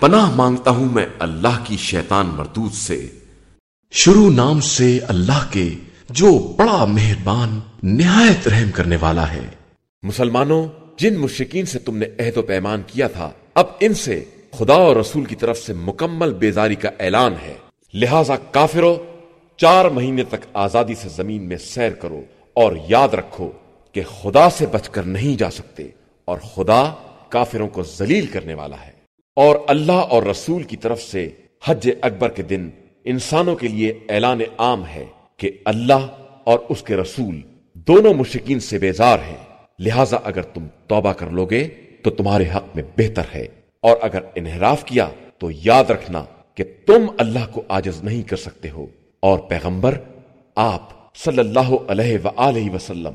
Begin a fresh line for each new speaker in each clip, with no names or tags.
پناہ مانگتا ہوں میں اللہ کی شیطان مردود سے۔ شروع نام سے اللہ کے جو بڑا مہربان، نہایت رحم کرنے والا ہے۔
مسلمانوں، جن مشرقین سے تم نے عہد و پیمان کیا تھا، اب ان سے خدا اور رسول کی طرف سے مکمل بیزاری کا اعلان ہے۔ لہذا کافروں، چار مہینے تک آزادی سے زمین میں سیر کرو اور یاد رکھو کہ خدا سے بچ کر نہیں جا سکتے اور خدا کافروں کو ذلیل کرنے والا ہے۔ اور اللہ اور رسول کی طرف سے حج اکبر کے دن انسانوں کے لیے اعلان عام ہے کہ اللہ اور اس کے رسول دونوں مشکین سے بیزار ہیں۔ لہذا اگر تم توبہ کر لوگے تو تمہارے حق میں بہتر ہے۔ اور اگر انحراف کیا تو یاد رکھنا کہ تم اللہ کو آجز نہیں کر سکتے ہو۔ اور پیغمبر، آپ صلی اللہ علیہ وآلہ وسلم،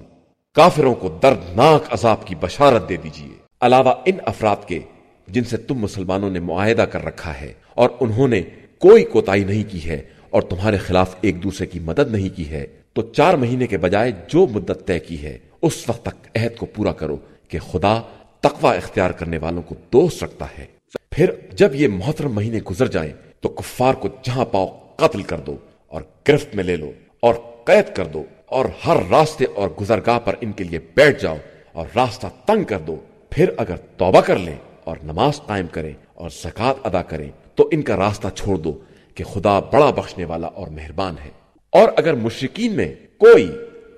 کافروں کو دردناک عذاب کی بشارت دے دیجیے۔ علاوہ ان افراد کے جن سے تم مسلمانوں نے معاہدہ کر رکھا ہے اور انہوں نے کوئی کوتاہی نہیں کی ہے اور تمہارے خلاف ایک دوسرے کی مدد نہیں کی ہے، تو چار مہینے کے بجائے جو مدت طے کی ہے، اس وقت تک عہد کو پورا کرو کہ خدا تقوی اختیار کرنے والوں کو دوست رکھتا ہے۔ پھر جب یہ محترم مہینے گزر جائیں، تو کفار کو جہاں پاؤ قتل کر دو اور گرفت میں لے لو اور قید کر دو اور ہر راستے اور گزرگاہ پر ان کے لیے بیٹھ جاؤ اور راستہ تنگ کر دو۔ پھر اگر توبہ کر لیں اور نماز قائم کریں اور زکات ادا کریں، تو ان کا راستہ چھوڑ دو کہ خدا بڑا بخشنے والا اور مہربان ہے۔ اور اگر مشرقین میں کوئی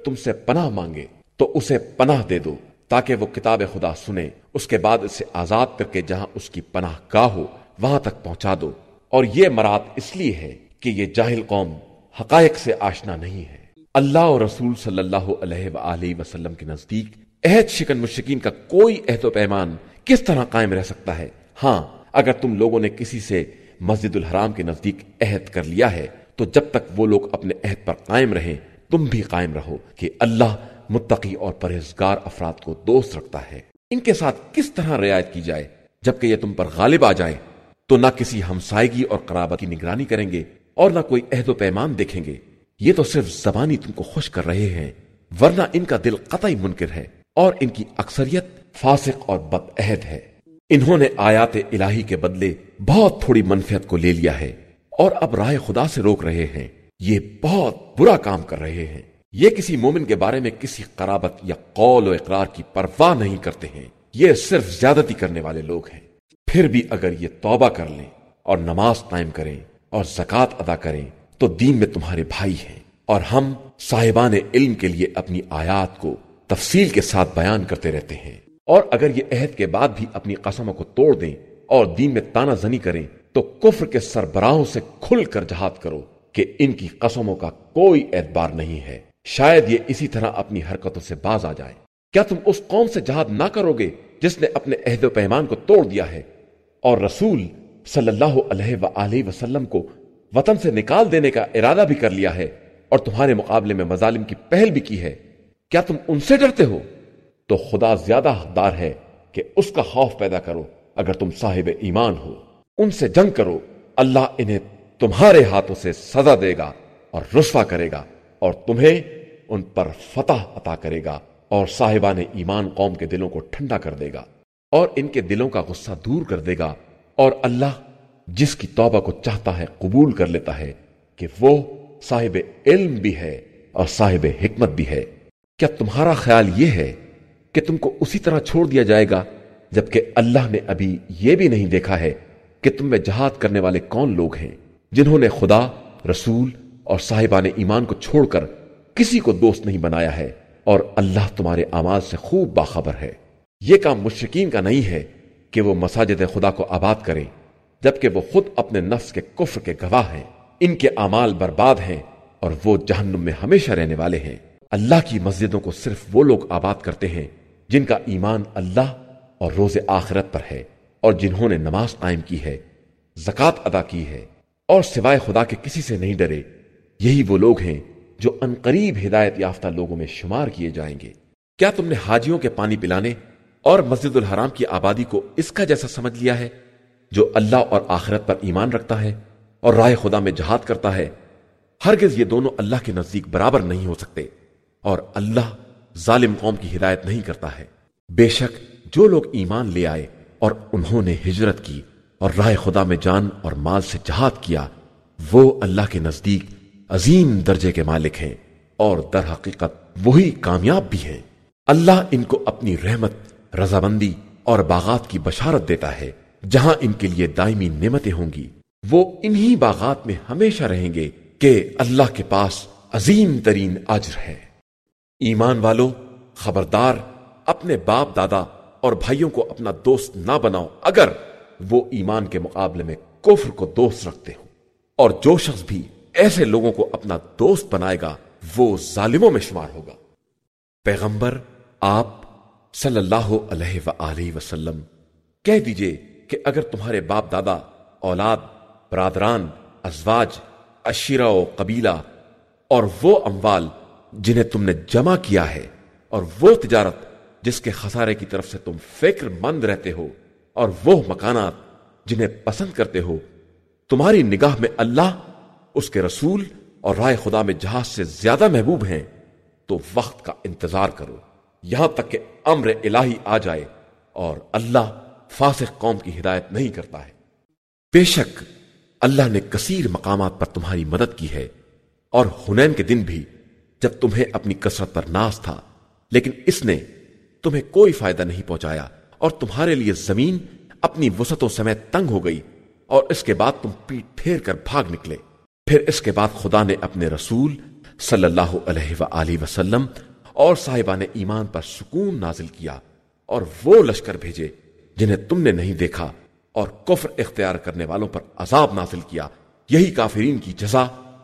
تم سے پناہ مانگے، تو اسے پناہ دے دو تاکہ وہ کتاب خدا سنے۔ اس کے بعد اسے آزاد کر کے جہاں اس کی پناہ گاہ ہو، وہاں تک پہنچا دو۔ اور یہ مراد اس لیے ہے کہ یہ جاہل قوم حقائق سے آشنا نہیں ہے۔ اللہ اور رسول صلی اللہ علیہ وآلہ وسلم کے نزدیک عہد شکن مشکین کا کوئی عہد و پیمان کس طرح قائم رہ سکتا ہے؟ ہاں اگر تم لوگوں نے کسی سے مسجد الحرام کے نزدیک عہد کر لیا ہے، تو جب تک وہ لوگ اپنے عہد پر قائم رہیں، تم بھی قائم رہو کہ اللہ متقی اور پرہیزگار افراد کو دوست رکھتا ہے۔ ان کے ساتھ کس طرح رعایت کی جائے؟ جبکہ یہ تم پر غالب آ جائے تو نہ کسی ہمسائیگی اور قرابت کی نگرانی کریں گے اور نہ کوئی عہد و پیمان دیکھیں گے۔ یہ تو صرف زبانی تم کو خوش کر رہے ہیں، ورنہ ان کا دل قطعی منکر ہے اور ان کی اکثریت فاسق اور بد عہد ہے۔ انہوں نے آیات الہی کے بدلے بہت تھوڑی منفیت کو لے لیا ہے اور اب رائے خدا سے روک رہے ہیں۔ یہ بہت برا کام کر رہے ہیں۔ یہ کسی مومن کے بارے میں کسی قرابت یا قول و اقرار کی پرواہ نہیں کرتے ہیں۔ یہ صرف زیادتی کرنے والے لوگ ہیں۔ پھر بھی اگر یہ توبہ کر لیں اور نماز قائم کریں اور زکوٰۃ ادا کریں تو دین میں تمہارے بھائی ہیں۔ اور ہم صاحبان علم کے لیے اپنی آیات کو تفصیل کے ساتھ بیان کرتے رہتے ہیں۔ اور اگر یہ عہد کے بعد بھی اپنی قسموں کو توڑ دیں اور دین میں تانا زنی کریں، تو کفر کے سربراہوں سے کھل کر جہاد کرو کہ ان کی قسموں کا کوئی اعتبار نہیں ہے۔ شاید یہ اسی طرح اپنی حرکتوں سے باز آ جائے کیا تم اس قوم سے جہاد نہ کرو گے جس نے اپنے عہد و پیمان کو توڑ دیا ہے؟ اور رسول صلی اللہ علیہ وآلہ وسلم کو وطن سے نکال دینے کا ارادہ بھی کر لیا ہے اور تمہارے مقابلے میں مظالم کی پہل بھی کی ہے۔ کیا تم ان سے ڈرتے ہو؟ تو خدا زیادہ حقدار ہے کہ اس کا خوف پیدا کرو اگر تم صاحب ایمان ہو۔ ان سے جنگ کرو۔ اللہ انہیں تمہارے ہاتھوں سے سزا دے گا اور رسوا کرے گا اور تمہیں ان پر فتح عطا کرے گا اور صاحبان ایمان قوم کے دلوں کو ٹھنڈا کر دے گا اور ان کے دلوں کا غصہ دور کر دے گا اور اللہ جس کی توبہ کو چاہتا ہے قبول کر لیتا ہے کہ وہ صاحب علم بھی ہے اور صاحب حکمت بھی ہے۔ کیا تمہارا خیال یہ ہے کہ تم کو اسی طرح چھوڑ دیا جائے گا، جبکہ اللہ نے ابھی یہ بھی نہیں دیکھا ہے کہ تم میں جہاد کرنے والے کون لوگ ہیں، جنہوں نے خدا، رسول اور صاحبان ایمان کو چھوڑ کر کسی کو دوست نہیں بنایا ہے، اور اللہ تمہارے آواز سے خوب باخبر ہے۔ یہ کام مشرقین کا نہیں ہے کہ وہ مساجد خدا کو آباد کریں، جبکہ وہ خود اپنے نفس کے کفر کے گواہ ہیں۔ ان کے اعمال برباد ہیں اور وہ جہنم میں ہمیشہ رہنے والے ہیں۔ اللہ کی مسجدوں کو صرف وہ لوگ آباد کرتے ہیں جن کا ایمان اللہ اور روز آخرت پر ہے اور جنہوں نے نماز قائم کی ہے، زکوٰۃ ادا کی ہے، اور سوائے خدا کے کسی سے نہیں ڈرے، یہی وہ لوگ ہیں جو انقریب ہدایت یافتہ لوگوں میں شمار کیے جائیں گے۔ کیا تم نے حاجیوں کے پانی پلانے اور مسجد الحرام کی آبادی کو اس کا جیسا سمجھ لیا ہے، جو اللہ اور آخرت پر ایمان رکھتا ہے اور رائے خدا میں جہاد کرتا ہے؟ ہرگز یہ دونوں اللہ کے نزدیک برابر نہیں ہو سکتے اور اللہ ظالم قوم کی ہدایت نہیں کرتا ہے۔ بے شک جو لوگ ایمان لے آئے اور انہوں نے ہجرت کی اور رائے خدا میں جان اور مال سے جہاد کیا، وہ اللہ کے نزدیک عظیم درجے کے مالک ہیں اور در حقیقت وہی کامیاب بھی ہیں۔ اللہ ان کو اپنی رحمت رضامندی اور باغات کی بشارت دیتا ہے، جہاں ان کے لیے دائمی نعمتیں ہوں گی۔ وہ انہی باغات میں ہمیشہ رہیں گے کہ اللہ کے پاس عظیم ترین اجر ہے۔ ایمان والو، خبردار، اپنے باپ دادا اور بھائیوں کو اپنا دوست نہ بناؤ اگر وہ ایمان کے مقابلے میں کفر کو دوست رکھتے ہوں۔ اور جو شخص بھی ایسے لوگوں کو اپنا دوست بنائے گا، وہ ظالموں میں شمار ہوگا۔ پیغمبر، آپ صلی اللہ علیہ وآلہ وسلم، کہہ دیجیے کہ اگر تمہارے باپ دادا، اولاد، برادران، ازواج اشیرہ و قبیلہ اور وہ اموال جنہیں تم نے جمع کیا ہے، اور وہ تجارت جس کے خسارے کی طرف سے تم فکر مند رہتے ہو، اور وہ مکانات جنہیں پسند کرتے ہو۔ تمہاری نگاہ میں اللہ، اس کے رسول اور رائے خدا میں جہاز سے زیادہ محبوب ہیں۔ تو وقت کا انتظار کرو، یہاں تک کہ امر الہی آ جائے، اور اللہ فاسق قوم کی ہدایت نہیں کرتا ہے۔ بے شک، اللہ نے کثیر مقامات پر تمہاری مدد کی ہے، اور ہنین کے دن بھی جب تمہیں اپنی کثرت پر ناز تھا، لیکن اس نے تمہیں کوئی فائدہ نہیں پہنچایا اور تمہارے لیے زمین اپنی وسطوں سمیت تنگ ہو گئی اور اس کے بعد تم پیٹ پھیر کر بھاگ نکلے۔ پھر اس کے بعد خدا نے اپنے رسول صلی اللہ علیہ وآلہ وسلم اور صاحبان ایمان پر سکون نازل کیا اور وہ لشکر بھیجے جنہیں تم نے نہیں دیکھا اور کفر اختیار کرنے والوں پر عذاب نازل کیا۔ یہی کافرین کی جزا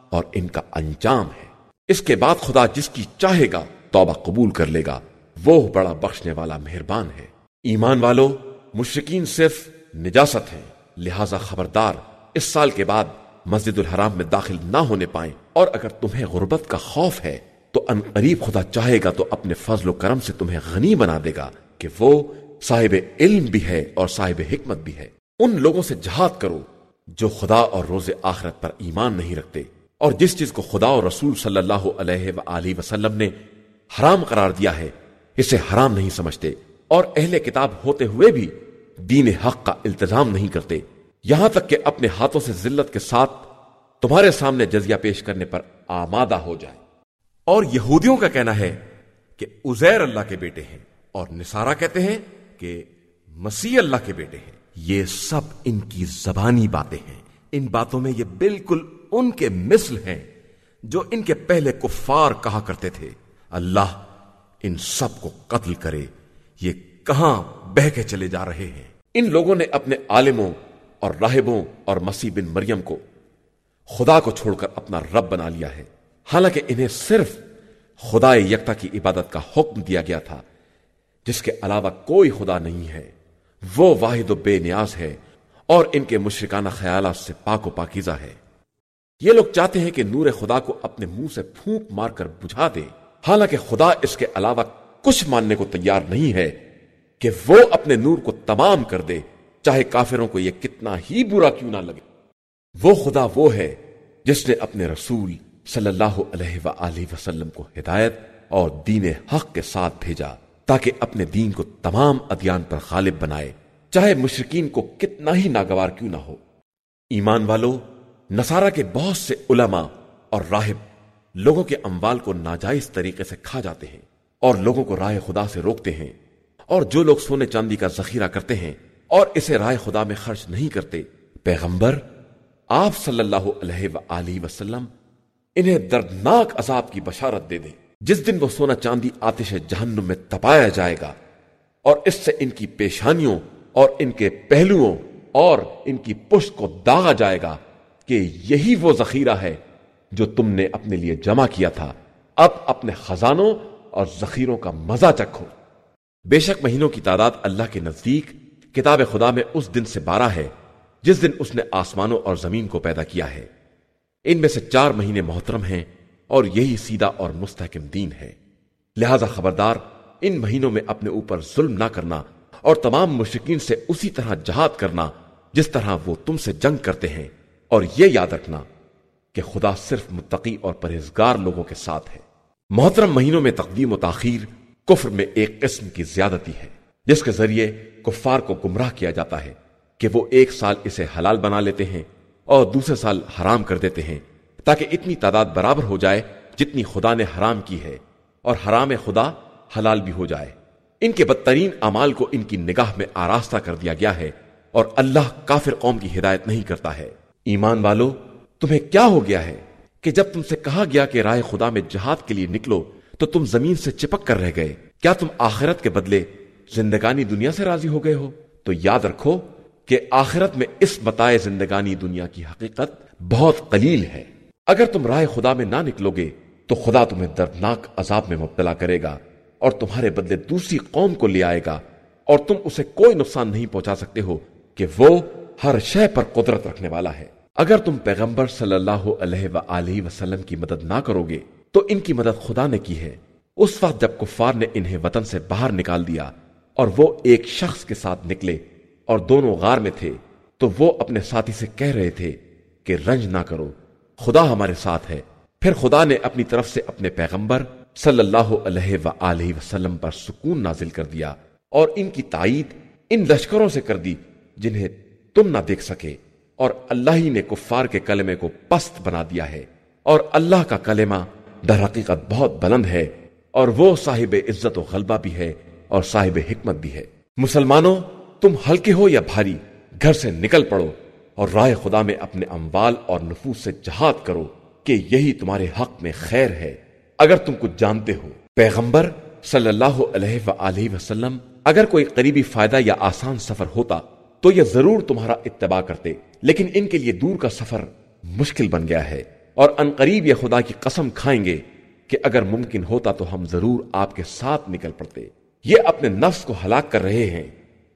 اور ان کا انجام ہے۔ اس کے بعد خدا جس کی چاہے گا توبہ قبول کر لے گا۔ وہ بڑا بخشنے والا مہربان ہے۔ ایمان والو مشرقین صرف نجاست ہیں۔ لہذا خبردار، اس سال کے بعد مسجد الحرام میں داخل نہ ہونے پائیں۔ اور اگر تمہیں غربت کا خوف ہے، تو ان قریب خدا چاہے گا تو اپنے فضل و کرم سے تمہیں غنی بنا دے گا کہ وہ صاحب علم بھی ہے اور صاحب حکمت بھی ہے۔ ان لوگوں سے جہاد کرو جو خدا اور روز آخرت پر ایمان نہیں رکھتے۔ اور جس چیز کو خدا اور رسول صلی اللہ علیہ وآلہ وسلم نے حرام قرار دیا ہے، اسے حرام نہیں سمجھتے اور اہل کتاب ہوتے ہوئے بھی دین حق کا التظام نہیں کرتے۔ یہاں تک کہ اپنے ہاتھوں سے ذلت کے ساتھ تمہارے سامنے جزیہ پیش کرنے پر آمادہ ہو جائے۔ اور یہودیوں کا کہنا ہے کہ ازیر اللہ کے بیٹے ہیں اور نصارہ کہتے ہیں کہ مسیح اللہ کے بیٹے ہیں۔ یہ سب ان کی زبانی باتیں ہیں۔ ان باتوں میں یہ بالکل ان کے مثل ہیں جو ان کے پہلے کفار کہا کرتے تھے۔ اللہ ان سب کو قتل کرے، یہ کہاں بہ کے چلے جا رہے ہیں؟ ان لوگوں نے اپنے عالموں اور راہبوں اور مسیح بن مریم کو خدا کو چھوڑ کر اپنا رب بنا لیا ہے۔ حالانکہ انہیں صرف خدا یکتا کی عبادت کا حکم دیا گیا تھا، جس کے علاوہ کوئی خدا نہیں ہے۔ وہ واحد و بے نیاز ہے اور ان کے مشرکانہ خیالات سے پاک و پاکیزہ ہے۔ یہ لوگ چاہتے ہیں کہ نور خدا کو اپنے منہ سے پھونک مار کر بجھا دے۔ حالانکہ خدا اس کے علاوہ کچھ ماننے کو تیار نہیں ہے کہ وہ اپنے نور کو تمام کر دے، چاہے کافروں کو یہ کتنا ہی برا کیوں نہ لگے۔ وہ خدا وہ ہے جس نے اپنے رسول صلی اللہ علیہ وآلہ وسلم کو ہدایت اور دین حق کے ساتھ بھیجا تاکہ اپنے دین کو تمام ادیان پر غالب بنائے، چاہے مشرقین کو کتنا ہی ناگوار کیوں نہ ہو۔ ایمان والو نصارہ کے بہت سے علماء اور راہب لوگوں کے اموال کو ناجائز طریقے سے کھا جاتے ہیں اور لوگوں کو رائے خدا سے روکتے ہیں اور جو لوگ سونے چاندی کا ذخیرہ کرتے ہیں اور اسے رائے خدا میں خرچ نہیں کرتے، پیغمبر، آپ صلی اللہ علیہ وآلہ وسلم انہیں دردناک عذاب کی بشارت دے دیں۔ جس دن وہ سونا چاندی آتش جہنم میں تپایا جائے گا اور اس سے ان کی پیشانیوں اور ان کے پہلوؤں اور ان کی پشت کو داغا جائے گا۔ کہ یہی وہ ذخیرہ ہے جو تم نے اپنے لیے جمع کیا تھا۔ اب اپنے خزانوں اور ذخیروں کا مزہ چکھو۔ بے شک مہینوں کی تعداد اللہ کے نزدیک کتاب خدا میں اس دن سے بارہ ہے، جس دن اس نے آسمانوں اور زمین کو پیدا کیا ہے۔ ان میں سے چار مہینے محترم ہیں اور یہی سیدھا اور مستحکم دین ہے۔ لہذا خبردار، ان مہینوں میں اپنے اوپر ظلم نہ کرنا اور تمام مشرقین سے اسی طرح جہاد کرنا جس طرح وہ تم سے جنگ کرتے ہیں۔ اور یہ یاد رکھنا کہ خدا صرف متقی اور پرہیزگار لوگوں کے ساتھ ہے۔ محترم مہینوں میں تقدیم و تاخیر کفر میں ایک قسم کی زیادتی ہے، جس کے ذریعے کفار کو گمراہ کیا جاتا ہے کہ وہ ایک سال اسے حلال بنا لیتے ہیں اور دوسرے سال حرام کر دیتے ہیں، تاکہ اتنی تعداد برابر ہو جائے جتنی خدا نے حرام کی ہے اور حرام خدا حلال بھی ہو جائے۔ ان کے بدترین امال کو ان کی نگاہ میں آراستہ کر دیا گیا ہے اور اللہ کافر قوم کی ہدایت نہیں کرتا ہے۔ ایمان والو، تمہیں کیا ہو گیا ہے کہ جب تم سے کہا گیا کہ رائے خدا میں جہاد کے لیے نکلو، تو تم زمین سے چپک کر رہ گئے۔ کیا تم آخرت کے بدلے زندگانی دنیا سے راضی ہو گئے ہو؟ تو یاد رکھو کہ آخرت میں اس بتائے زندگانی دنیا کی حقیقت بہت قلیل ہے۔ اگر تم رائے خدا میں نہ نکلو گے، تو خدا تمہیں دردناک عذاب میں مبتلا کرے گا اور تمہارے بدلے دوسری قوم کو لے آئے گا اور تم اسے کوئی نقصان نہیں پہنچا سکتے ہو کہ وہ ہر شے پر قدرت رکھنے والا ہے۔ اگر تم پیغمبر صلی اللہ علیہ وآلہ وسلم کی مدد نہ کرو گے تو ان کی مدد خدا نے کی ہے۔ اس وقت جب کفار نے انہیں وطن سے باہر نکال دیا اور وہ ایک شخص کے ساتھ نکلے اور دونوں غار میں تھے، تو وہ اپنے ساتھی سے کہہ رہے تھے کہ رنج نہ کرو، خدا ہمارے ساتھ ہے۔ پھر خدا نے اپنی طرف سے اپنے پیغمبر صلی اللہ علیہ وآلہ وسلم پر سکون نازل کر دیا اور ان کی تائید ان لشکروں سے کر دی، جنہیں تم نہ دیکھ سکے۔ اور اللہ ہی نے کفار کے کلمے کو پست بنا دیا ہے۔ اور اللہ کا کلمہ در حقیقت بہت بلند ہے۔ اور وہ صاحب عزت و غلبہ بھی ہے اور صاحب حکمت بھی ہے۔ مسلمانوں، تم ہلکے ہو یا بھاری، گھر سے نکل پڑو اور رائے خدا میں اپنے اموال اور نفوس سے جہاد کرو کہ یہی تمہارے حق میں خیر ہے۔ اگر تم کچھ جانتے ہو، پیغمبر صلی اللہ علیہ وآلہ وسلم، اگر کوئی قریبی فائدہ یا آسان سفر ہوتا تو یہ ضرور تمہارا اتباع کرتے۔ لیکن ان کے لیے دور کا سفر مشکل بن گیا ہے۔ اور ان قریب یہ خدا کی قسم کھائیں گے کہ اگر ممکن ہوتا تو ہم ضرور آپ کے ساتھ نکل پڑتے۔ یہ اپنے نفس کو ہلاک کر رہے ہیں۔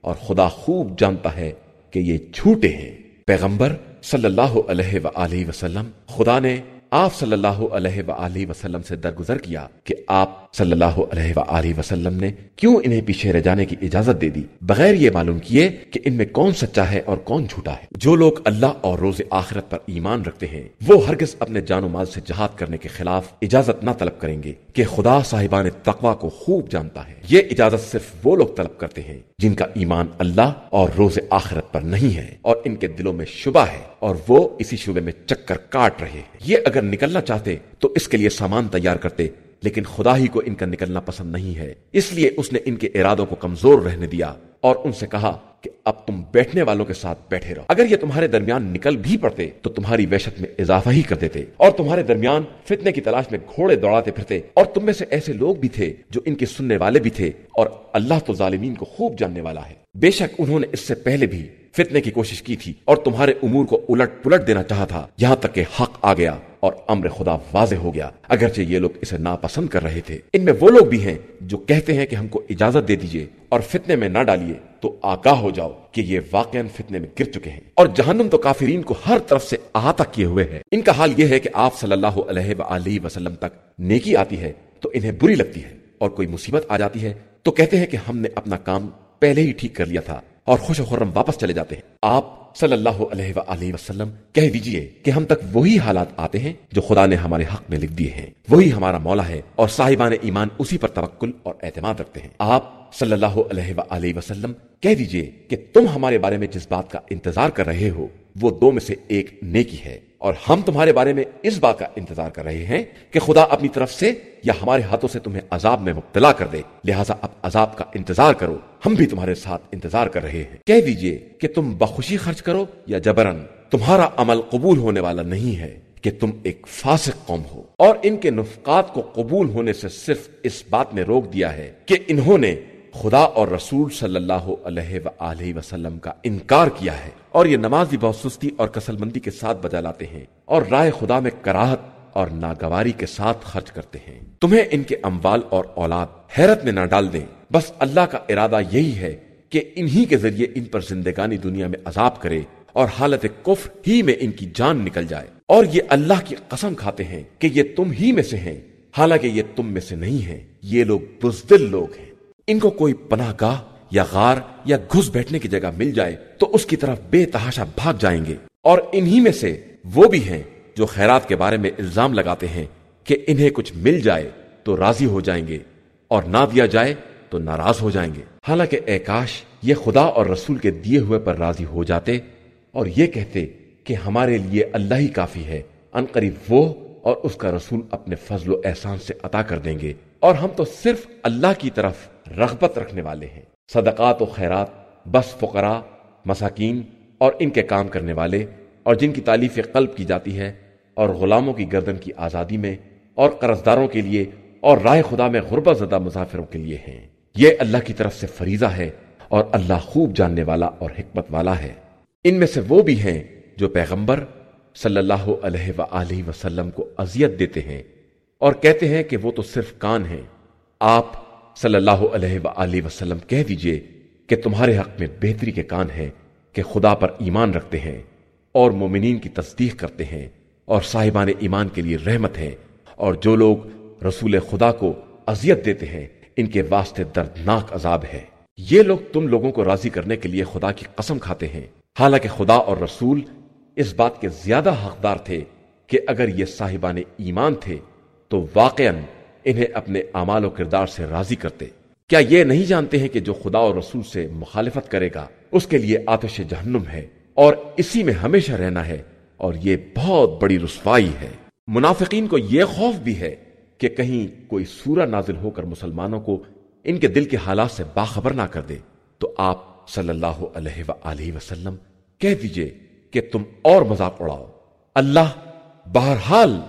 اور خدا خوب جانتا ہے کہ یہ جھوٹے ہیں۔ پیغمبر صلی اللہ علیہ وآلہ وسلم، خدا نے آپ صلی اللہ علیہ وآلہ وسلم سے درگزر کیا کہ آپ صلی اللہ علیہ وآلہ وسلم نے کیوں انہیں پیچھے رہ جانے کی اجازت دے دی؟ بغیر یہ معلوم کیے کہ ان میں کون سچا ہے اور کون جھوٹا ہے۔ جو لوگ اللہ اور روز آخرت پر ایمان رکھتے ہیں، وہ ہرگز اپنے جان و مال سے جہاد کرنے کے خلاف اجازت نہ طلب کریں گے کہ خدا صاحبان تقوا کو خوب جانتا ہے۔ یہ اجازت صرف وہ لوگ طلب کرتے ہیں جن کا ایمان اللہ اور روز آخرت پر نہیں ہے اور ان کے دلوں میں شبہ ہے اور وہ اسی شبے میں چکر کاٹ رہے ہیں۔ یہ اگر نکلنا چاہتے تو اس کے لیے سامان تیار کرتے لیکن خدا ہی کو ان کا نکلنا پسند نہیں ہے۔ اس لیے اس نے ان کے ارادوں کو کمزور رہنے دیا اور ان سے کہا کہ اب تم بیٹھنے والوں کے ساتھ بیٹھے رہو۔ اگر یہ تمہارے درمیان نکل بھی پڑتے تو تمہاری وحشت میں اضافہ ہی کر دیتے اور تمہارے درمیان فتنے کی تلاش میں گھوڑے دوڑاتے پھرتے اور تم میں سے ایسے لوگ بھی تھے جو ان کے سننے والے بھی تھے اور اللہ تو ظالمین کو خوب جاننے والا ہے۔ بے شک انہوں نے اس سے پہلے بھی فتنے کی کوشش کی تھی اور تمہارے امور کو الٹ پلٹ دینا چاہا تھا۔ یہاں تک کہ حق آ گیا۔ اور امر خدا واضح ہو گیا۔ اگرچہ یہ لوگ اسے ناپسند کر رہے تھے، ان میں وہ لوگ بھی ہیں جو کہتے ہیں کہ ہم کو اجازت دے دیجیے اور فتنے میں نہ ڈالیے۔ تو آگاہ ہو جاؤ کہ یہ واقع فتنے میں گر چکے ہیں۔ اور جہنم تو کافرین کو ہر طرف سے احاطہ کیے ہوئے ہے۔ ان کا حال یہ ہے کہ آپ صلی اللہ علیہ وآلہ وسلم تک نیکی آتی ہے تو انہیں بری لگتی ہے۔ اور کوئی مصیبت آ جاتی ہے تو کہتے ہیں کہ ہم نے اپنا کام پہلے ہی ٹھیک کر لیا تھا اور خوش و خرم واپس چلے جاتے ہیں۔ آپ صلی اللہ علیہ وآلہ وسلم، کہہ دیجیے کہ ہم تک وہی حالات آتے ہیں جو خدا نے ہمارے حق میں لکھ دیے ہیں۔ وہی ہمارا مولا ہے اور صاحبان ایمان اسی پر توکل اور اعتماد رکھتے ہیں۔ آپ صلی اللہ علیہ وآلہ وسلم، کہہ دیجیے کہ تم ہمارے بارے میں جس بات کا انتظار کر رہے ہو، وہ دو میں سے ایک نیکی ہے۔ اور ہم تمہارے بارے میں اس بات کا انتظار کر رہے ہیں کہ خدا اپنی طرف سے یا ہمارے ہاتھوں سے تمہیں عذاب میں مبتلا کر دے۔ لہٰذا اب عذاب کا انتظار کرو۔ ہم بھی تمہارے ساتھ انتظار کر رہے ہیں۔ کہہ دیجیے کہ تم بخوشی خرچ کرو یا جبرن تمہارا عمل قبول ہونے والا نہیں ہے کہ تم ایک فاسق قوم ہو۔ اور ان کے نفقات کو قبول ہونے سے صرف اس بات نے روک دیا ہے کہ انہوں نے خدا اور رسول صلی اللہ علیہ وآلہ وسلم کا انکار کیا ہے۔ اور یہ نماز بھی بہت سستی اور کسل مندی کے ساتھ بجا لاتے ہیں۔ اور رائے خدا میں کراہت اور ناگواری کے ساتھ خرچ کرتے ہیں۔ تمہیں ان کے اموال اور اولاد حیرت میں نہ ڈال دیں۔ بس اللہ کا ارادہ یہی ہے کہ انہی کے ذریعے ان پر زندگانی دنیا میں عذاب کرے اور حالت کفر ہی میں ان کی جان نکل جائے۔ اور یہ اللہ کی قسم کھاتے ہیں کہ یہ تم ہی میں سے ہیں۔ حالانکہ یہ تم میں سے نہیں ہیں۔ یہ لوگ بزدل لوگ ہیں۔ ان کو کوئی پناہ گاہ یا غار یا گھس بیٹھنے کی جگہ مل جائے تو اس کی طرف بے تحاشا بھاگ جائیں گے۔ اور انہی میں سے وہ بھی ہیں جو خیرات کے بارے میں الزام لگاتے ہیں کہ انہیں کچھ مل جائے تو راضی ہو جائیں گے اور نہ دیا جائے تو ناراض ہو جائیں گے۔ حالانکہ اے کاش، یہ خدا اور رسول کے دیے ہوئے پر راضی ہو جاتے اور یہ کہتے کہ ہمارے لیے اللہ ہی کافی ہے۔ ان قریب وہ اور اس کا رسول اپنے فضل و احسان سے عطا کر دیں گے۔ اور ہم تو صرف اللہ کی طرف رغبت رکھنے والے ہیں۔ صدقات و خیرات بس فقراء، مساکین اور ان کے کام کرنے والے اور جن کی تعلیف قلب کی جاتی ہے اور غلاموں کی گردن کی آزادی میں اور قرض داروں کے لیے اور رائے خدا میں غربت زدہ مسافروں کے لیے ہیں۔ یہ اللہ کی طرف سے فریضہ ہے اور اللہ خوب جاننے والا اور حکمت والا ہے۔ ان میں سے وہ بھی ہیں جو پیغمبر صلی اللہ علیہ وآلہ وسلم کو اذیت دیتے ہیں اور کہتے ہیں کہ وہ تو صرف کان ہیں۔ آپ صلی اللہ علیہ وآلہ وسلم کہہ دیجیے کہ تمہارے حق میں بہتری کے کان ہیں کہ خدا پر ایمان رکھتے ہیں اور مومنین کی تصدیق کرتے ہیں۔ اور صاحبان ایمان کے لیے رحمت ہے اور جو لوگ رسول خدا کو اذیت دیتے ہیں، ان کے واسطے دردناک عذاب ہے۔ یہ لوگ تم لوگوں کو راضی کرنے کے لیے خدا کی قسم کھاتے ہیں۔ حالانکہ خدا اور رسول اس بات کے زیادہ حقدار تھے کہ اگر یہ صاحبان ایمان تھے، تو واقع انہیں اپنے اعمال و کردار سے راضی کرتے۔ کیا یہ نہیں جانتے ہیں کہ جو خدا اور رسول سے مخالفت کرے گا، اس کے لیے آتش جہنم ہے اور اسی میں ہمیشہ رہنا ہے۔ اور یہ بہت بڑی رسوائی ہے۔ منافقین کو یہ خوف بھی ہے کہ کہیں کوئی سورہ نازل ہو کر مسلمانوں کو ان کے دل کے حالات سے باخبر نہ کر دے۔ تو آپ صلی اللہ علیہ وآلہ وسلم کہہ دیجیے کہ تم اور مذاق اڑاؤ۔ اللہ بہرحال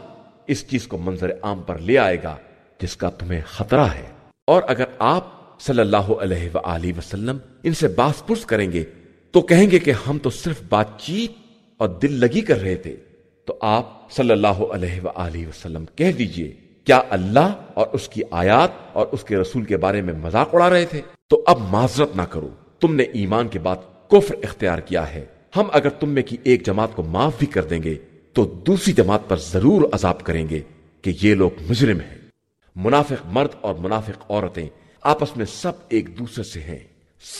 اس چیز کو منظر عام پر لے آئے گا جس کا تمہیں خطرہ ہے۔ اور اگر آپ صلی اللہ علیہ وآلہ وسلم ان سے باس پرس کریں گے تو کہیں گے کہ ہم تو صرف بات چیت اور دل لگی کر رہے تھے، تو آپ صلی اللہ علیہ وآلہ وسلم کہہ دیجیے کیا اللہ اور اس کی آیات اور اس کے رسول کے بارے میں مذاق اڑا رہے تھے؟ تو اب معذرت نہ کرو، تم نے ایمان کے بعد کفر اختیار کیا ہے۔ ہم اگر تم میں کی ایک جماعت کو معاف بھی کر دیں گے، تو دوسری جماعت پر ضرور عذاب کریں گے کہ یہ لوگ مجرم ہیں۔ منافق مرد اور منافق عورتیں آپس میں سب ایک دوسرے سے ہیں۔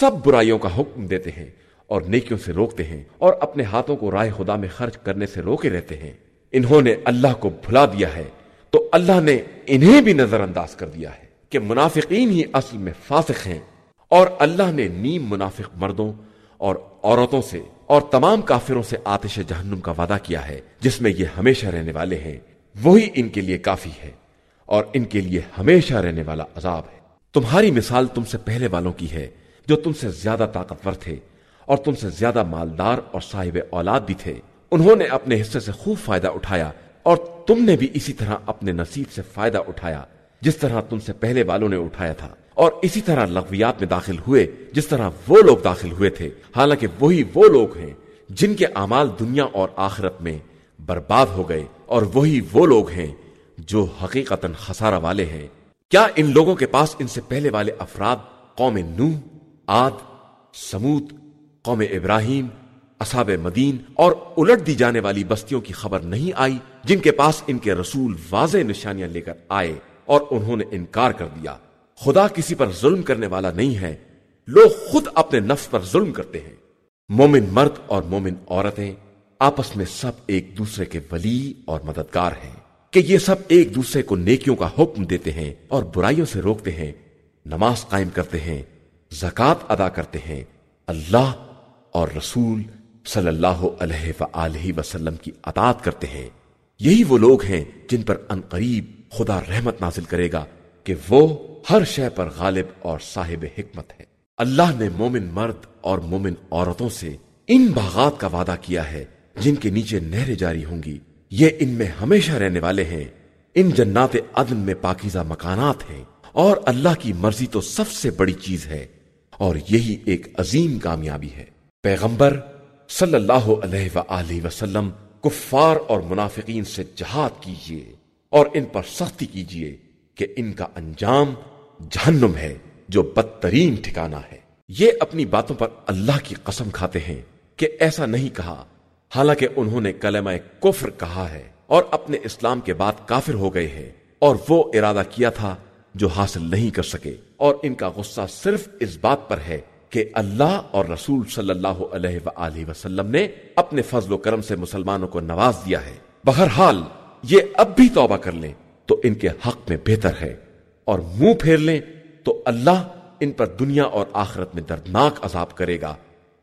سب برائیوں کا حکم دیتے ہیں۔ اور نیکیوں سے روکتے ہیں اور اپنے ہاتھوں کو رائے خدا میں خرچ کرنے سے روکے رہتے ہیں۔ انہوں نے اللہ کو بھلا دیا ہے، تو اللہ نے انہیں بھی نظر انداز کر دیا ہے کہ منافقین ہی اصل میں فاسق ہیں۔ اور اللہ نے نیم منافق مردوں اور عورتوں سے اور تمام کافروں سے آتش جہنم کا وعدہ کیا ہے، جس میں یہ ہمیشہ رہنے والے ہیں۔ وہی ان کے لیے کافی ہے اور ان کے لیے ہمیشہ رہنے والا عذاب ہے۔ تمہاری مثال تم سے پہلے والوں کی ہے، جو تم سے زیادہ طاقتور تھے۔ اور تم سے زیادہ مالدار اور صاحب اولاد بھی تھے۔ انہوں نے اپنے حصے سے خوب فائدہ اٹھایا اور تم نے بھی اسی طرح اپنے نصیب سے فائدہ اٹھایا جس طرح تم سے پہلے والوں نے اٹھایا تھا۔ اور اسی طرح لغویات میں داخل ہوئے جس طرح وہ لوگ داخل ہوئے تھے۔ حالانکہ وہی وہ لوگ ہیں جن کے اعمال دنیا اور آخرت میں برباد ہو گئے اور وہی وہ لوگ ہیں جو حقیقت خسارہ والے ہیں۔ کیا ان لوگوں کے پاس ان سے پہلے والے افراد قوم نو آد سمود قوم ابراہیم، اصحاب مدین اور الٹ دی جانے والی بستیوں کی خبر نہیں آئی جن کے پاس ان کے رسول واضح نشانیاں لے کر آئے اور انہوں نے انکار کر دیا۔ خدا کسی پر ظلم کرنے والا نہیں ہے۔ لوگ خود اپنے نفس پر ظلم کرتے ہیں۔ مومن مرد اور مومن عورتیں آپس میں سب ایک دوسرے کے ولی اور مددگار ہیں۔ کہ یہ سب ایک دوسرے کو نیکیوں کا حکم دیتے ہیں اور برائیوں سے روکتے ہیں، نماز قائم کرتے ہیں زکات ادا کرتے ہیں، اللہ اور رسول صلی اللہ علیہ وآلہ وسلم کی اطاعت کرتے ہیں۔ یہی وہ لوگ ہیں جن پر ان قریب خدا رحمت نازل کرے گا کہ وہ ہر شے پر غالب اور صاحب حکمت ہے۔ اللہ نے مومن مرد اور مومن عورتوں سے ان باغات کا وعدہ کیا ہے جن کے نیچے نہریں جاری ہوں گی۔ یہ ان میں ہمیشہ رہنے والے ہیں۔ ان جنات عدن میں پاکیزہ مکانات ہیں اور اللہ کی مرضی تو سب سے بڑی چیز ہے اور یہی ایک عظیم کامیابی ہے۔ پیغمبر صلی اللہ علیہ وآلہ وسلم کفار اور منافقین سے جہاد کیجیے اور ان پر سختی کیجیے کہ ان کا انجام جہنم ہے جو بدترین ٹھکانا ہے۔ یہ اپنی باتوں پر اللہ کی قسم کھاتے ہیں کہ ایسا نہیں کہا، حالانکہ انہوں نے کلمہ کفر کہا ہے اور اپنے اسلام کے بعد کافر ہو گئے ہیں اور وہ ارادہ کیا تھا جو حاصل نہیں کر سکے اور ان کا غصہ صرف اس بات پر ہے کہ اللہ اور رسول صلی اللہ علیہ وآلہ وسلم نے اپنے فضل و کرم سے مسلمانوں کو نواز دیا ہے۔ بہرحال یہ اب بھی توبہ کر لیں تو ان کے حق میں بہتر ہے۔ اور منہ پھیر لیں تو اللہ ان پر دنیا اور آخرت میں دردناک عذاب کرے گا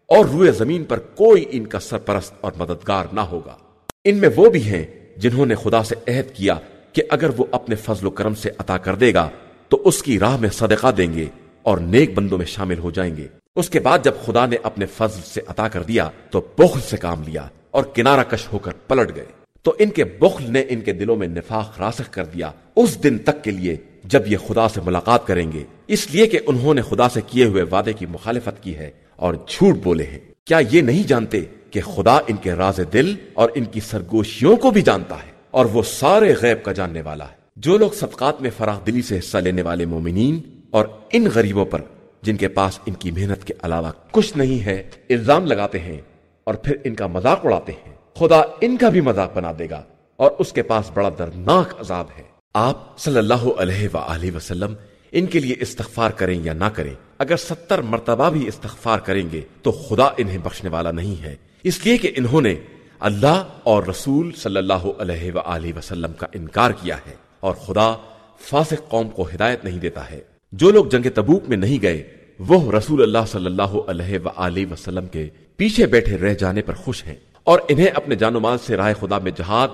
اور روئے زمین پر کوئی ان کا سرپرست اور مددگار نہ ہوگا۔ ان میں وہ بھی ہیں جنہوں نے خدا سے عہد کیا کہ اگر وہ اپنے فضل و کرم سے عطا کر دے گا تو اس کی راہ میں صدقہ دیں گے۔ اور نیک بندوں میں شامل ہو جائیں گے۔ اس کے بعد جب خدا نے اپنے فضل سے عطا کر دیا، تو بخل سے کام لیا اور کنارہ کش ہو کر پلٹ گئے۔ تو ان کے بخل نے ان کے دلوں میں نفاق راسخ کر دیا۔ اس دن تک کے لیے جب یہ خدا سے ملاقات کریں گے۔ اس لیے کہ انہوں نے خدا سے کیے ہوئے وعدے کی مخالفت کی ہے اور جھوٹ بولے ہیں۔ کیا یہ نہیں جانتے کہ خدا ان کے راز دل اور ان کی سرگوشیوں کو بھی جانتا ہے اور وہ سارے غیب کا جاننے والا ہے۔ جو لوگ صدقات میں فراغ دلی سے حصہ لینے والے مومنین اور ان غریبوں پر جن کے پاس ان کی محنت کے علاوہ کچھ نہیں ہے، الزام لگاتے ہیں اور پھر ان کا مذاق اڑاتے ہیں۔ خدا ان کا بھی مذاق بنا دے گا اور اس کے پاس بڑا دردناک عذاب ہے۔ آپ صلی اللہ علیہ وآلہ وسلم ان کے لیے استغفار کریں یا نہ کریں، اگر ستر مرتبہ بھی استغفار کریں گے تو خدا انہیں بخشنے والا نہیں ہے۔ اس لیے کہ انہوں نے اللہ اور رسول صلی اللہ علیہ وآلہ وسلم کا انکار کیا ہے اور خدا فاسق قوم کو ہدایت نہیں دیتا ہے۔ جو لوگ جنگ تبوک میں نہیں گئے، وہ رسول اللہ صلی اللہ علیہ وآلہ وسلم کے پیچھے بیٹھے رہ جانے پر خوش ہیں اور انہیں اپنے جان و مال سے رائے خدا میں جہاد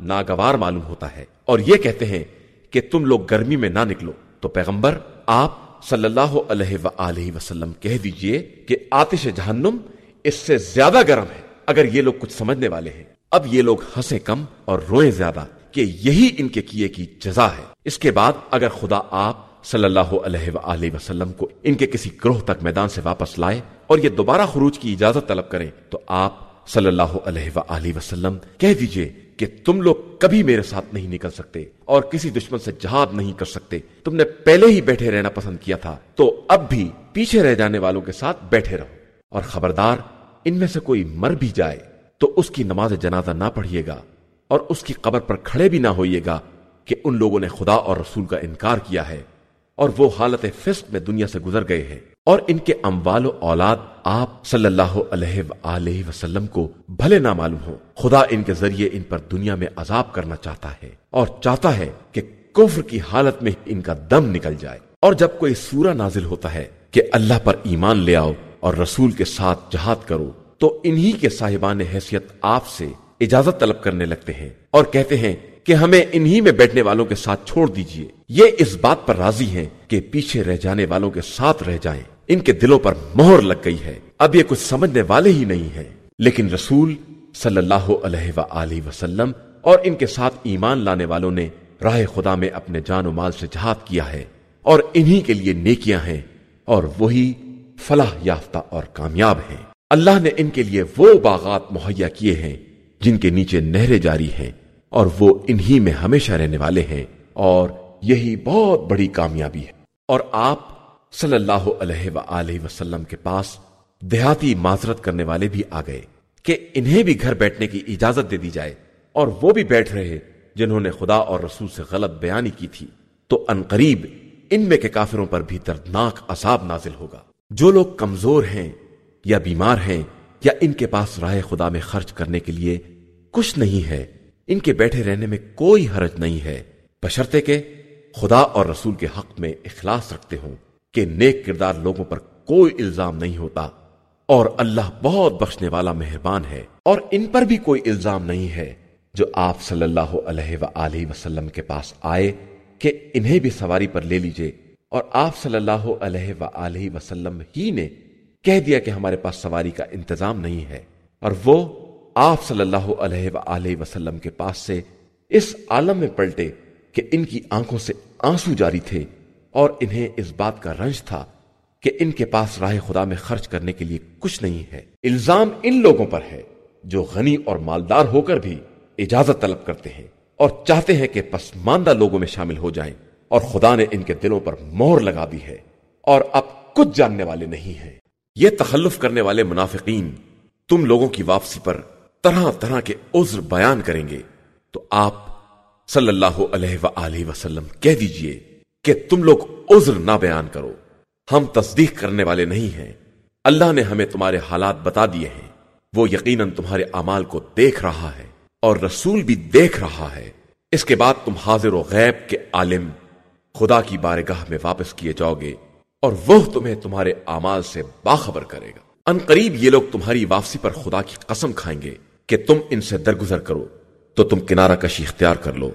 ناگوار معلوم ہوتا ہے اور یہ کہتے ہیں کہ تم لوگ گرمی میں نہ نکلو۔ تو پیغمبر، آپ صلی اللہ علیہ وآلہ وسلم کہہ دیجیے کہ آتش جہنم اس سے زیادہ گرم ہے، اگر یہ لوگ کچھ سمجھنے والے ہیں۔ اب یہ لوگ ہنسے کم اور روئے زیادہ کہ یہی ان کے کیے کی جزا ہے۔ اس کے بعد اگر خدا آپ صلی اللہ علیہ وآلہ وسلم کو ان کے کسی گروہ تک میدان سے واپس لائے اور یہ دوبارہ خروج کی اجازت طلب کریں، تو آپ صلی اللہ علیہ وآلہ وسلم کہہ دیجیے کہ تم لوگ کبھی میرے ساتھ نہیں نکل سکتے اور کسی دشمن سے جہاد نہیں کر سکتے۔ تم نے پہلے ہی بیٹھے رہنا پسند کیا تھا، تو اب بھی پیچھے رہ جانے والوں کے ساتھ بیٹھے رہو۔ اور خبردار، ان میں سے کوئی مر بھی جائے تو اس کی نماز جنازہ نہ پڑھیے گا اور اس کی قبر پر کھڑے بھی نہ ہوئیے گا کہ ان لوگوں نے خدا اور رسول کا انکار کیا ہے۔ اور وہ حالت فسق میں دنیا سے گزر گئے ہیں۔ اور ان کے اموال و اولاد آپ صلی اللہ علیہ وآلہ وسلم کو بھلے نہ معلوم ہو خدا ان کے ذریعے ان پر دنیا میں عذاب کرنا چاہتا ہے اور چاہتا ہے کہ کفر کی حالت میں ان کا دم نکل جائے۔ اور جب کوئی سورہ نازل ہوتا ہے کہ اللہ پر ایمان لے آؤ اور رسول کے ساتھ جہاد کرو، تو انہی کے صاحبان حیثیت آپ سے اجازت طلب کرنے لگتے ہیں اور کہتے ہیں کہ ہمیں انہی میں بیٹھنے والوں کے ساتھ چھوڑ دیجیے۔ یہ اس بات پر راضی ہیں کہ پیچھے رہ جانے والوں کے ساتھ رہ جائیں۔ ان کے دلوں پر مہر لگ گئی ہے۔ اب یہ کچھ سمجھنے والے ہی نہیں ہیں۔ لیکن رسول صلی اللہ علیہ وآلہ وسلم اور ان کے ساتھ ایمان لانے والوں نے راہ خدا میں اپنے جان و مال سے جہاد کیا ہے اور انہی کے لیے نیکیاں ہیں اور وہی فلاح یافتہ اور کامیاب ہیں۔ اللہ نے ان کے لیے وہ باغات مہیا کیے ہیں جن کے نیچے نہریں جاری ہیں اور وہ انہی میں ہمیشہ رہنے والے ہیں اور یہی بہت بڑی کامیابی ہے۔ اور آپ صلی اللہ علیہ وآلہ وسلم کے پاس دیہاتی معذرت کرنے والے بھی آ گئے کہ انہیں بھی گھر بیٹھنے کی اجازت دے دی جائے۔ اور وہ بھی بیٹھ رہے جنہوں نے خدا اور رسول سے غلط بیانی کی تھی۔ تو ان قریب ان میں کے کافروں پر بھی دردناک عذاب نازل ہوگا۔ جو لوگ کمزور ہیں یا بیمار ہیں یا ان کے پاس راہ خدا میں خرچ کرنے کے لیے کچھ نہیں ہے، ان کے بیٹھے رہنے میں کوئی حرج نہیں ہے۔ بشرتے کہ خدا اور رسول کے حق میں اخلاص رکھتے ہوں کہ نیک کردار لوگوں پر کوئی الزام نہیں ہوتا اور اللہ بہت بخشنے والا مہربان ہے اور ان پر بھی کوئی الزام نہیں ہے جو آپ صلی اللہ علیہ وآلہ وسلم کے پاس آئے کہ انہیں بھی سواری پر لے لیجیے اور آپ صلی اللہ علیہ وآلہ وسلم ہی نے کہہ دیا کہ ہمارے پاس سواری کا انتظام نہیں ہے اور وہ آپ صلی اللہ علیہ وآلہ وسلم کے پاس سے اس عالم میں پلٹے کہ ان کی آنکھوں سے آنسو جاری تھے اور انہیں اس بات کا رنج تھا کہ ان کے پاس راہ خدا میں خرچ کرنے کے لیے کچھ نہیں ہے۔ الزام ان لوگوں پر ہے جو غنی اور مالدار ہو کر بھی اجازت طلب کرتے ہیں اور چاہتے ہیں کہ پسماندہ لوگوں میں شامل ہو جائیں اور خدا نے ان کے دلوں پر مہر لگا دی ہے اور اب کچھ جاننے والے نہیں ہیں۔ یہ تخلف کرنے والے منافقین تم لوگوں کی واپسی پر طرح طرح کے عذر بیان کریں گے تو آپ صلی اللہ علیہ وآلہ وسلم، کہہ دیجیے کہ تم لوگ عذر نہ بیان کرو۔ ہم تصدیق کرنے والے نہیں ہیں۔ اللہ نے ہمیں تمہارے حالات بتا دیے ہیں۔ وہ یقیناً تمہارے اعمال کو دیکھ رہا ہے اور رسول بھی دیکھ رہا ہے۔ اس کے بعد تم حاضر و غیب کے عالم خدا کی بارگاہ میں واپس کیے جاؤ گے اور وہ تمہیں تمہارے اعمال سے باخبر کرے گا۔ ان قریب یہ لوگ تمہاری واپسی پر خدا کی قسم کھائیں گے کہ تم ان سے درگزر کرو۔ تو تم کنارہ کشی اختیار کر لو۔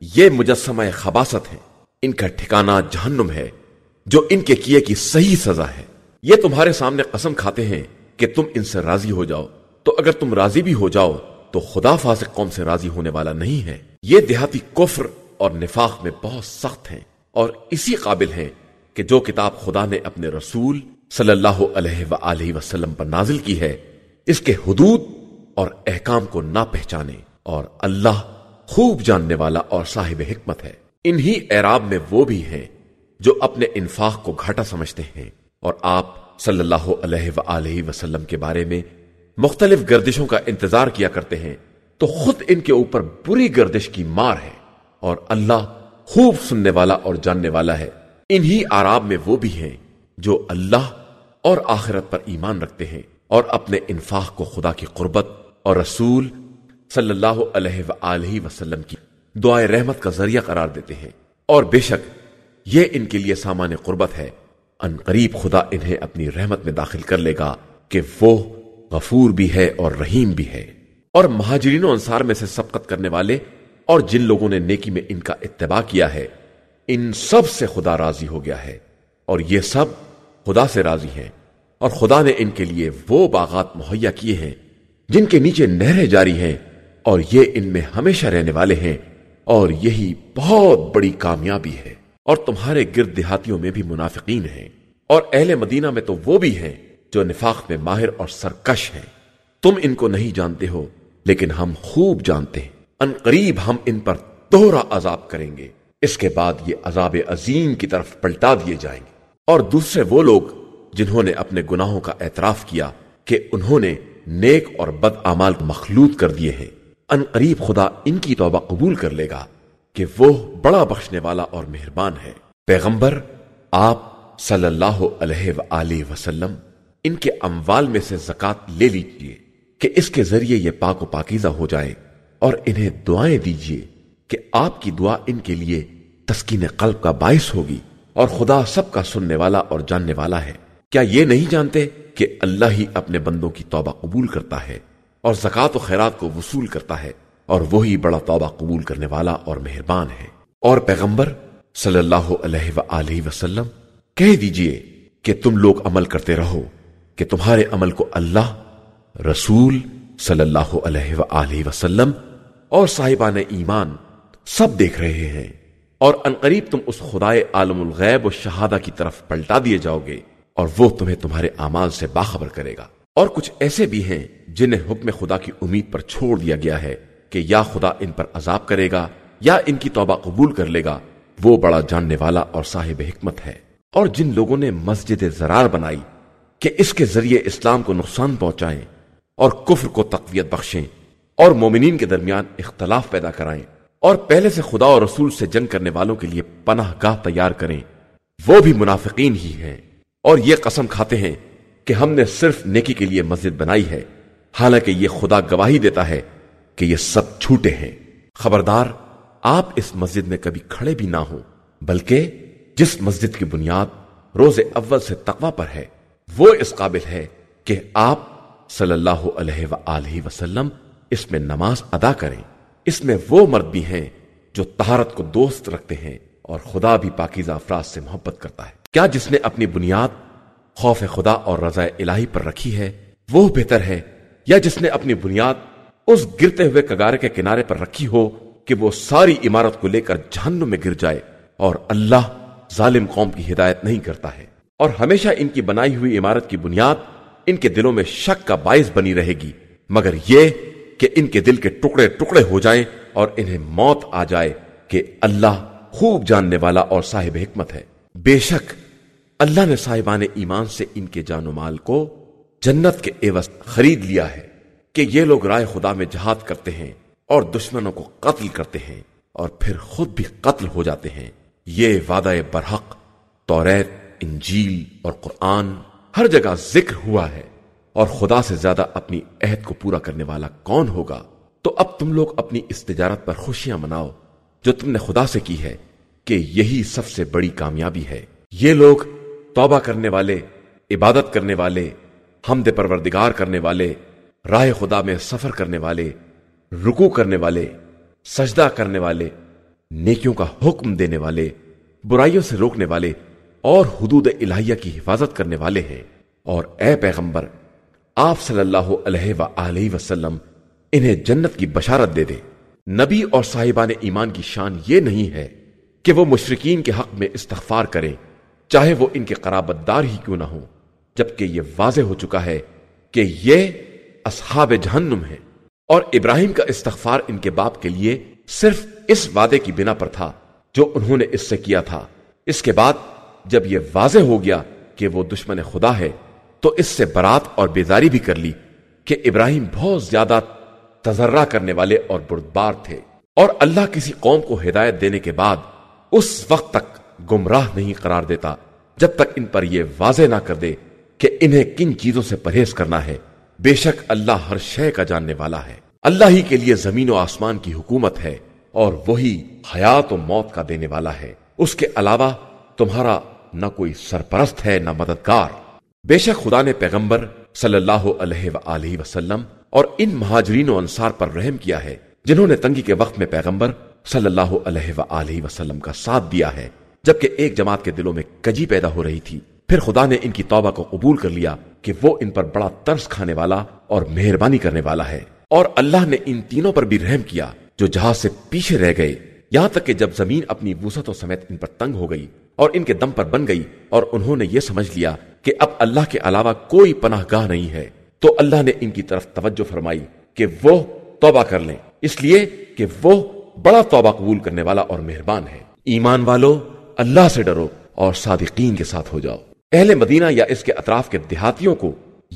یہ مجسمہ خباست ہے۔ ان کا ٹھکانہ جہنم ہے۔ جو ان کے کیے کی صحیح سزا ہے۔ یہ تمہارے سامنے قسم کھاتے ہیں کہ تم ان سے راضی ہو جاؤ۔ تو اگر تم راضی بھی ہو جاؤ، تو خدا فاسق قوم سے راضی ہونے والا نہیں ہے۔ یہ دیہاتی کفر اور نفاق میں بہت سخت ہیں۔ اور اسی قابل ہیں کہ جو کتاب خدا نے اپنے رسول صلی اللہ علیہ وآلہ وسلم پر نازل کی ہے، اس کے حدود اور احکام کو نہ پہچانے اور اللہ خوب جاننے والا اور صاحب حکمت ہے۔ انہی اعراب میں وہ بھی ہیں جو اپنے انفاق کو گھاٹا سمجھتے ہیں۔ اور آپ صلی اللہ علیہ وآلہ وسلم کے بارے میں مختلف گردشوں کا انتظار کیا کرتے ہیں تو خود ان کے اوپر بری گردش کی مار ہے۔ اور اللہ خوب سننے والا اور جاننے والا ہے۔ انہی آراب میں وہ بھی ہیں جو اللہ اور آخرت پر ایمان رکھتے ہیں اور اپنے انفاق کو خدا کی قربت اور رسول صلی اللہ علیہ وآلہ وسلم کی دعائے رحمت کا ذریعہ قرار دیتے ہیں۔ اور بے شک یہ ان کے لیے سامان قربت ہے۔ ان قریب خدا انہیں اپنی رحمت میں داخل کر لے گا کہ وہ غفور بھی ہے اور رحیم بھی ہے۔ اور مہاجرین و انصار میں سے سبقت کرنے والے اور جن لوگوں نے نیکی میں ان کا اتباع کیا ہے، ان سب سے خدا راضی ہو گیا ہے۔ اور یہ سب خدا سے راضی ہیں۔ اور خدا نے ان کے لیے وہ باغات مہیا کیے ہیں جن کے نیچے نہریں جاری ہیں۔ اور یہ ان میں ہمیشہ رہنے والے ہیں اور یہی بہت بڑی کامیابی ہے اور تمہارے گرد دیہاتیوں میں بھی منافقین ہیں اور اہل مدینہ میں تو وہ بھی ہیں جو نفاق میں ماہر اور سرکش ہیں۔ تم ان کو نہیں جانتے ہو، لیکن ہم خوب جانتے ہیں۔ ان قریب ہم ان پر دوہرا عذاب کریں گے۔ اس کے بعد یہ عذاب عظیم کی طرف پلٹا دیے جائیں گے۔ اور دوسرے وہ لوگ جنہوں نے اپنے گناہوں کا اعتراف کیا کہ انہوں نے نیک اور بد اعمال مخلوط کر دیے ہیں۔ ان قریب خدا ان کی توبہ قبول کر لے گا کہ وہ بڑا بخشنے والا اور مہربان ہے۔ پیغمبر، آپ صلی اللہ علیہ وآلہ وسلم، ان کے اموال میں سے زکات لے لیجیے کہ اس کے ذریعے یہ پاک و پاکیزہ ہو جائے اور انہیں دعائیں دیجیے کہ آپ کی دعا ان کے لیے تسکین قلب کا باعث ہوگی اور خدا سب کا سننے والا اور جاننے والا ہے۔ کیا یہ نہیں جانتے کہ اللہ ہی اپنے بندوں کی توبہ قبول کرتا ہے؟ اور زکات و خیرات کو وصول کرتا ہے اور وہی بڑا توبہ قبول کرنے والا اور مہربان ہے۔ اور پیغمبر صلی اللہ علیہ وآلہ وسلم، کہہ دیجیے کہ تم لوگ عمل کرتے رہو کہ تمہارے عمل کو اللہ، رسول صلی اللہ علیہ وآلہ وسلم اور صاحبان ایمان سب دیکھ رہے ہیں۔ اور انقریب تم اس خدائے عالم الغیب و شہادہ کی طرف پلٹا دیے جاؤ گے اور وہ تمہیں تمہارے اعمال سے باخبر کرے گا۔ اور کچھ ایسے بھی ہیں جنہیں حکم خدا کی امید پر چھوڑ دیا گیا ہے کہ یا خدا ان پر عذاب کرے گا یا ان کی توبہ قبول کر لے گا، وہ بڑا جاننے والا اور صاحب حکمت ہے۔ اور جن لوگوں نے مسجد زرار بنائی کہ اس کے ذریعے اسلام کو نقصان پہنچائیں اور کفر کو تقویت بخشیں اور مومنین کے درمیان اختلاف پیدا کرائیں اور پہلے سے خدا اور رسول سے جنگ کرنے والوں کے لیے پناہ گاہ تیار کریں، وہ بھی منافقین ہی ہیں۔ اور یہ قسم کھاتے ہیں کہ ہم نے صرف نیکی کے لیے مسجد بنائی ہے۔ حالانکہ یہ خدا گواہی دیتا ہے کہ یہ سب چھوٹے ہیں۔ خبردار، آپ اس مسجد میں کبھی کھڑے بھی نہ ہوں، بلکہ جس مسجد کی بنیاد روز اول سے تقوی پر ہے، وہ اس قابل ہے کہ آپ صلی اللہ علیہ وآلہ وسلم اس میں نماز ادا کریں۔ اس میں وہ مرد بھی ہیں جو تہارت کو دوست رکھتے ہیں اور خدا بھی پاکیزہ افراد سے محبت کرتا ہے۔ کیا جس نے اپنی بنیاد خوف خدا اور رضا الہی پر رکھی ہے، وہ بہتر ہے۔ یا جس نے اپنی بنیاد اس گرتے ہوئے کگارے کے کنارے پر رکھی ہو کہ وہ ساری عمارت کو لے کر جہنم میں گر جائے اور اللہ ظالم قوم کی ہدایت نہیں کرتا ہے۔ اور ہمیشہ ان کی بنائی ہوئی عمارت کی بنیاد ان کے دلوں میں شک کا باعث بنی رہے گی۔ مگر یہ کہ ان کے دل کے ٹکڑے ٹکڑے ہو جائیں اور انہیں موت آ جائے کہ اللہ خوب جاننے والا اور صاحب حکمت ہے۔ بے شک اللہ نے صاحبان ایمان سے ان کے جان و مال کو جنت کے عوض خرید لیا ہے کہ یہ لوگ رائے خدا میں جہاد کرتے ہیں اور دشمنوں کو قتل کرتے ہیں اور پھر خود بھی قتل ہو جاتے ہیں۔ یہ وعدہ برحق، توریت، انجیل اور قرآن ہر جگہ ذکر ہوا ہے۔ اور خدا سے زیادہ اپنی عہد کو پورا کرنے والا کون ہوگا؟ تو اب تم لوگ اپنی اس تجارت پر خوشیاں مناؤ جو تم نے خدا سے کی ہے کہ یہی سب سے بڑی کامیابی ہے۔ یہ لوگ توبہ کرنے والے، عبادت کرنے والے، حمد پروردگار کرنے والے راہ خدا میں سفر کرنے والے رکو کرنے والے، سجدہ کرنے والے، نیکیوں کا حکم دینے والے، برائیوں سے روکنے والے اور حدود الہیہ کی حفاظت کرنے والے ہیں۔ اور اے پیغمبر، آپ صلی اللہ علیہ وآلہ وسلم انہیں جنت کی بشارت دے دے۔ نبی اور صاحبان ایمان کی شان یہ نہیں ہے کہ وہ مشرقین کے حق میں استغفار کریں۔ چاہے وہ ان کے قرابت دار ہی کیوں نہ ہو جبکہ یہ واضح ہو چکا ہے کہ یہ اصحاب جہنم ہے اور ابراہیم کا استغفار ان کے باپ کے لیے صرف اس وعدے کی بنا پر تھا جو انہوں نے اس سے کیا تھا۔ اس کے بعد جب یہ واضح ہو گیا کہ وہ دشمن خدا ہے، تو اس سے برات اور بیداری بھی کر لی کہ ابراہیم بہت زیادہ تجرہ کرنے والے اور بردبار تھے۔ اور اللہ کسی قوم کو ہدایت دینے کے بعد اس وقت تک گمراہ نہیں قرار دیتا، جب تک ان پر یہ واضح نہ کر دے کہ انہیں کن چیزوں سے پرہیز کرنا ہے۔ بے شک اللہ ہر شے کا جاننے والا ہے۔ اللہ ہی کے لیے زمین و آسمان کی حکومت ہے اور وہی حیات و موت کا دینے والا ہے۔ اس کے علاوہ تمہارا نہ کوئی سرپرست ہے نہ مددگار۔ بے شک خدا نے پیغمبر صلی اللہ علیہ وآلہ وسلم اور ان مہاجرین و انصار پر رحم کیا ہے، جنہوں نے تنگی کے وقت میں پیغمبر صلی اللہ علیہ وآلہ وسلم کا ساتھ دیا ہے۔ جبکہ ایک جماعت کے دلوں میں کجی پیدا ہو رہی تھی۔ پھر خدا نے ان کی توبہ کو قبول کر لیا کہ وہ ان پر بڑا ترس کھانے والا اور مہربانی کرنے والا ہے۔ اور اللہ نے ان تینوں پر بھی رحم کیا جو جہاز سے پیچھے رہ گئے۔ یہاں تک کہ جب زمین اپنی وسعتوں سمیت ان پر تنگ ہو گئی اور ان کے دم پر بن گئی اور انہوں نے یہ سمجھ لیا کہ اب اللہ کے علاوہ کوئی پناہ گاہ نہیں ہے، تو اللہ نے ان کی طرف توجہ فرمائی کہ وہ توبہ کر لیں۔ اس لیے کہ وہ بڑا توبہ قبول کرنے والا اور مہربان ہے۔ ایمان والو اللہ سے ڈرو اور صادقین کے ساتھ ہو جاؤ۔ اہل مدینہ یا اس کے اطراف کے دیہاتیوں کو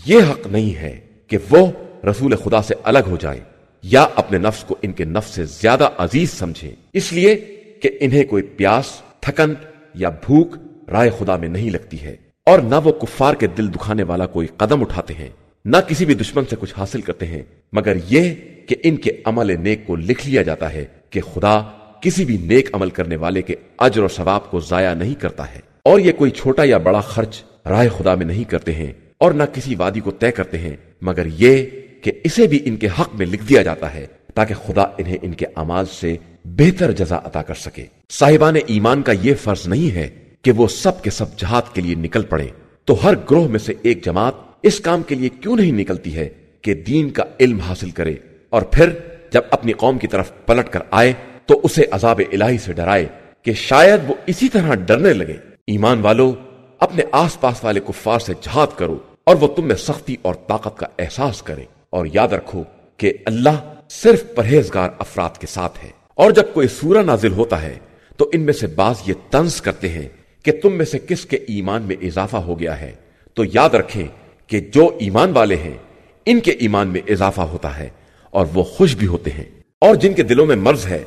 یہ حق نہیں ہے کہ وہ رسول خدا سے الگ ہو جائیں یا اپنے نفس کو ان کے نفس سے زیادہ عزیز سمجھیں۔ اس لیے کہ انہیں کوئی پیاس، تھکن یا بھوک رائے خدا میں نہیں لگتی ہے۔ اور نہ وہ کفار کے دل دکھانے والا کوئی قدم اٹھاتے ہیں، نہ کسی بھی دشمن سے کچھ حاصل کرتے ہیں۔ مگر یہ کہ ان کے عمل نیک کو لکھ لیا جاتا ہے کہ خدا کسی بھی نیک عمل کرنے والے کے اجر و ثواب کو ضائع نہیں کرتا ہے۔ اور یہ کوئی چھوٹا یا بڑا خرچ رائے خدا میں نہیں کرتے ہیں اور نہ کسی وادی کو طے کرتے ہیں، مگر یہ کہ اسے بھی ان کے حق میں لکھ دیا جاتا ہے تاکہ خدا انہیں ان کے امال سے بہتر جزا عطا کر سکے۔ صاحبان ایمان کا یہ فرض نہیں ہے کہ وہ سب کے سب جہاد کے لیے نکل پڑے۔ تو ہر گروہ میں سے ایک جماعت اس کام کے لیے کیوں نہیں نکلتی ہے کہ دین کا علم حاصل کرے اور پھر جب اپنی قوم کی طرف پلٹ کر آئے تو اسے عذاب الہی سے ڈرائے کہ شاید وہ اسی طرح ڈرنے لگے۔ ایمان والو، اپنے آس پاس والے کفار سے جہاد کرو اور وہ تم میں سختی اور طاقت کا احساس کرے۔ اور یاد رکھو کہ اللہ صرف پرہیزگار افراد کے ساتھ ہے۔ اور جب کوئی سورہ نازل ہوتا ہے، تو ان میں سے بعض یہ تنز کرتے ہیں کہ تم میں سے کس کے ایمان میں اضافہ ہو گیا ہے۔ تو یاد رکھیں کہ جو ایمان والے ہیں، ان کے ایمان میں اضافہ ہوتا ہے اور وہ خوش بھی ہوتے ہیں۔ اور جن کے دلوں میں مرض ہے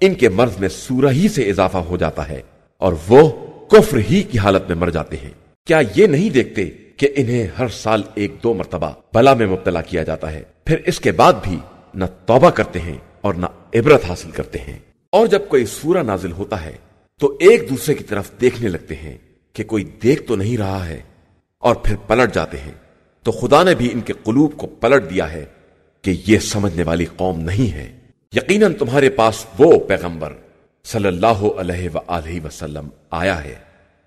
ان کے مرض میں سورہ ہی سے اضافہ ہو جاتا ہے اور وہ کفر ہی کی حالت میں مر جاتے ہیں۔ کیا یہ نہیں دیکھتے کہ انہیں ہر سال ایک دو مرتبہ بلا میں مبتلا کیا جاتا ہے؟ پھر اس کے بعد بھی نہ توبہ کرتے ہیں اور نہ عبرت حاصل کرتے ہیں۔ اور جب کوئی سورہ نازل ہوتا ہے تو ایک دوسرے کی طرف دیکھنے لگتے ہیں کہ کوئی دیکھ تو نہیں رہا ہے اور پھر پلٹ جاتے ہیں۔ تو خدا نے بھی ان کے قلوب کو پلٹ دیا ہے کہ یہ سمجھنے والی قوم نہیں ہے۔ یقیناً تمہارے پاس وہ پیغمبر صلی اللہ علیہ وآلہ وسلم آیا ہے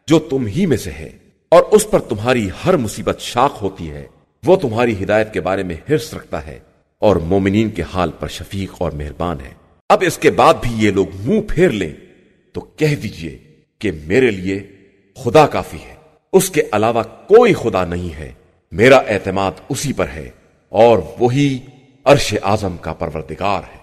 جو تم ہی میں سے ہے اور اس پر تمہاری ہر مصیبت شاق ہوتی ہے، وہ تمہاری ہدایت کے بارے میں حرص رکھتا ہے اور مومنین کے حال پر شفیق اور مہربان ہے۔ اب اس کے بعد بھی یہ لوگ منہ پھیر لیں تو کہہ دیجیے کہ میرے لیے خدا کافی ہے۔ اس کے علاوہ کوئی خدا نہیں ہے۔ میرا اعتماد اسی پر ہے اور وہی عرش اعظم کا پروردگار ہے۔